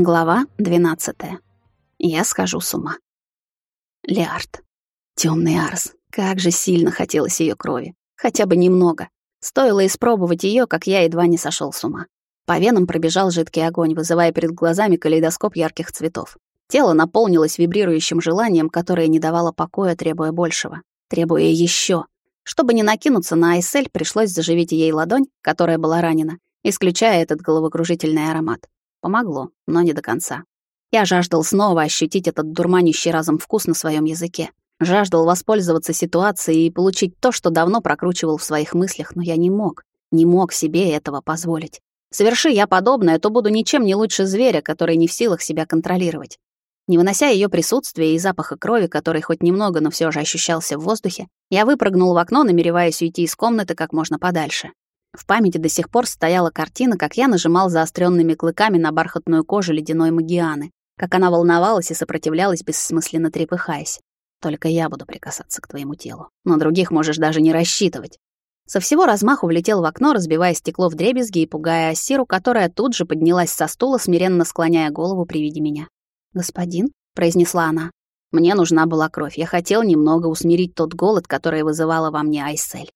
Глава 12. Я схожу с ума. Лиард. Темный Арс. Как же сильно хотелось ее крови. Хотя бы немного. Стоило испробовать ее, как я едва не сошел с ума. По венам пробежал жидкий огонь, вызывая перед глазами калейдоскоп ярких цветов. Тело наполнилось вибрирующим желанием, которое не давало покоя, требуя большего. Требуя еще. Чтобы не накинуться на Айсель, пришлось заживить ей ладонь, которая была ранена, исключая этот головокружительный аромат. Помогло, но не до конца. Я жаждал снова ощутить этот дурманящий разом вкус на своем языке. Жаждал воспользоваться ситуацией и получить то, что давно прокручивал в своих мыслях, но я не мог. Не мог себе этого позволить. Соверши я подобное, то буду ничем не лучше зверя, который не в силах себя контролировать. Не вынося ее присутствия и запаха крови, который хоть немного, но все же ощущался в воздухе, я выпрыгнул в окно, намереваясь уйти из комнаты как можно подальше. В памяти до сих пор стояла картина, как я нажимал заостренными клыками на бархатную кожу ледяной магианы, как она волновалась и сопротивлялась, бессмысленно трепыхаясь. Только я буду прикасаться к твоему телу. На других можешь даже не рассчитывать. Со всего размаху влетел в окно, разбивая стекло в дребезги и пугая Ассиру, которая тут же поднялась со стула, смиренно склоняя голову при виде меня. «Господин?» — произнесла она. «Мне нужна была кровь. Я хотел немного усмирить тот голод, который вызывала во мне Айсель».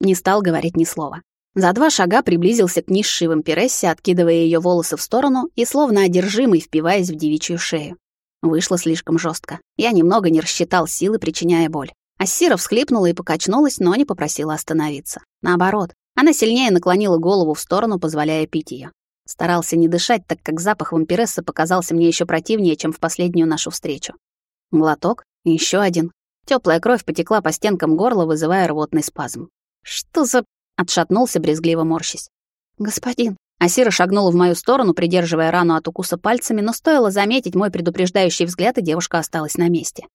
Не стал говорить ни слова. За два шага приблизился к низшей вампирессе, откидывая ее волосы в сторону и словно одержимый впиваясь в девичью шею. Вышло слишком жестко. Я немного не рассчитал силы, причиняя боль. Ассира всхлипнула и покачнулась, но не попросила остановиться. Наоборот, она сильнее наклонила голову в сторону, позволяя пить ее. Старался не дышать, так как запах вампирессы показался мне еще противнее, чем в последнюю нашу встречу. Глоток, еще один. Теплая кровь потекла по стенкам горла, вызывая рвотный спазм. Что за Отшатнулся, брезгливо морщись. «Господин». Асира шагнула в мою сторону, придерживая рану от укуса пальцами, но стоило заметить мой предупреждающий взгляд, и девушка осталась на месте.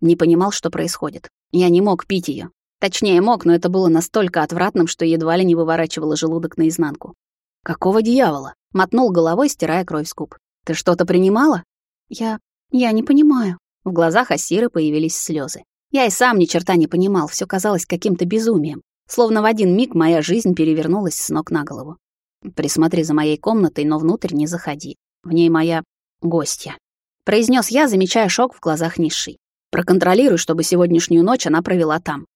Не понимал, что происходит. Я не мог пить ее. Точнее, мог, но это было настолько отвратным, что едва ли не выворачивало желудок наизнанку. «Какого дьявола?» — мотнул головой, стирая кровь с губ. «Ты что-то принимала?» «Я... я не понимаю». В глазах Асиры появились слезы. Я и сам ни черта не понимал, все казалось каким-то безумием. Словно в один миг моя жизнь перевернулась с ног на голову. Присмотри за моей комнатой, но внутрь не заходи. В ней моя гостья. Произнес я, замечая шок в глазах низшей. Проконтролируй, чтобы сегодняшнюю ночь она провела там.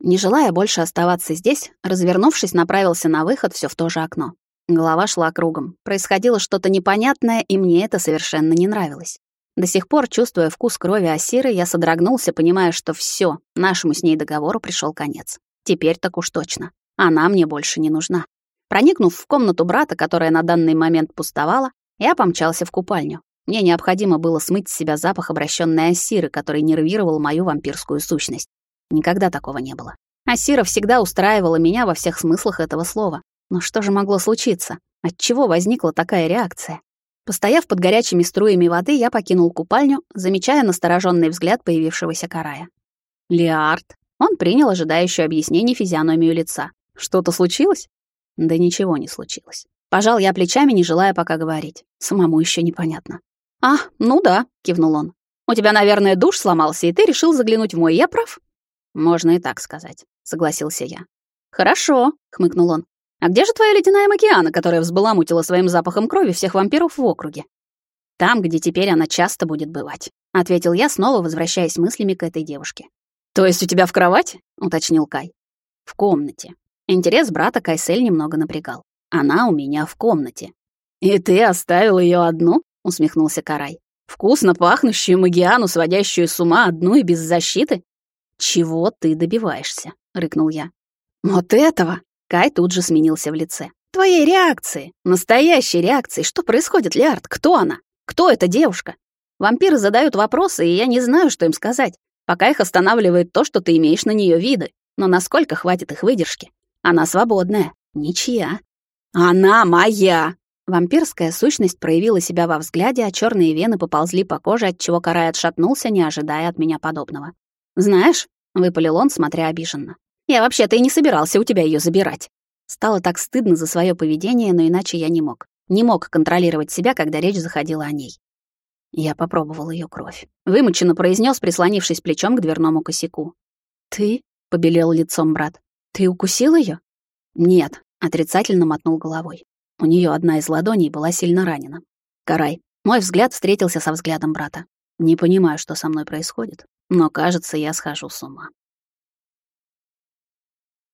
Не желая больше оставаться здесь, развернувшись, направился на выход все в то же окно. Голова шла кругом. Происходило что-то непонятное, и мне это совершенно не нравилось. До сих пор, чувствуя вкус крови Асиры, я содрогнулся, понимая, что все, нашему с ней договору пришел конец. Теперь так уж точно. Она мне больше не нужна. Проникнув в комнату брата, которая на данный момент пустовала, я помчался в купальню. Мне необходимо было смыть с себя запах обращенной Ассиры, который нервировал мою вампирскую сущность. Никогда такого не было. Ассира всегда устраивала меня во всех смыслах этого слова. Но что же могло случиться? Отчего возникла такая реакция? Постояв под горячими струями воды, я покинул купальню, замечая настороженный взгляд появившегося карая. «Лиард», он принял ожидающую объяснений физиономию лица. «Что-то случилось?» «Да ничего не случилось». Пожал я плечами, не желая пока говорить. Самому еще непонятно. «А, ну да», — кивнул он. «У тебя, наверное, душ сломался, и ты решил заглянуть в мой, я прав?» «Можно и так сказать», — согласился я. «Хорошо», — хмыкнул он. «А где же твоя ледяная макиана, которая взбаламутила своим запахом крови всех вампиров в округе?» «Там, где теперь она часто будет бывать», — ответил я, снова возвращаясь мыслями к этой девушке. «То есть у тебя в кровати?» — уточнил Кай. «В комнате». Интерес брата Кайсель немного напрягал. «Она у меня в комнате». «И ты оставил ее одну?» — усмехнулся Карай. «Вкусно пахнущую магиану, сводящую с ума одну и без защиты?» «Чего ты добиваешься?» — рыкнул я. «Вот этого!» — Кай тут же сменился в лице. «Твоей реакции! Настоящей реакции! Что происходит, Лиард? Кто она? Кто эта девушка?» Вампиры задают вопросы, и я не знаю, что им сказать. Пока их останавливает то, что ты имеешь на нее виды. Но насколько хватит их выдержки? Она свободная, ничья. Она моя! Вампирская сущность проявила себя во взгляде, а черные вены поползли по коже, отчего Карай отшатнулся, не ожидая от меня подобного. «Знаешь», — выпалил он, смотря обиженно, «я вообще-то и не собирался у тебя ее забирать». Стало так стыдно за свое поведение, но иначе я не мог. Не мог контролировать себя, когда речь заходила о ней. Я попробовал ее кровь. Вымученно произнес, прислонившись плечом к дверному косяку. «Ты?» — побелел лицом брат. «Ты укусил ее? «Нет», — отрицательно мотнул головой. У нее одна из ладоней была сильно ранена. «Карай, Мой взгляд встретился со взглядом брата. Не понимаю, что со мной происходит, но, кажется, я схожу с ума.